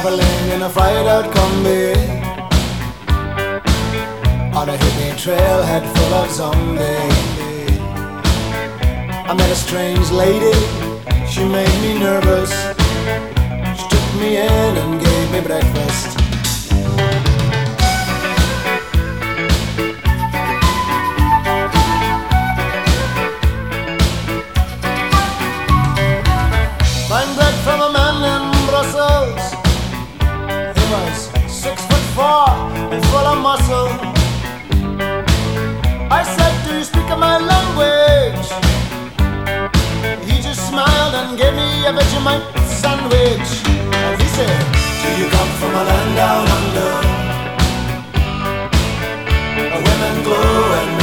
traveling in a fried out combi. On a hippie trailhead full of zombies. I met a strange lady, she made me nervous. She took me in and gave a muscle. I said, Do you speak my language? He just smiled and gave me a Vegemite sandwich. And he said, Do you come from a land down under? Women glow and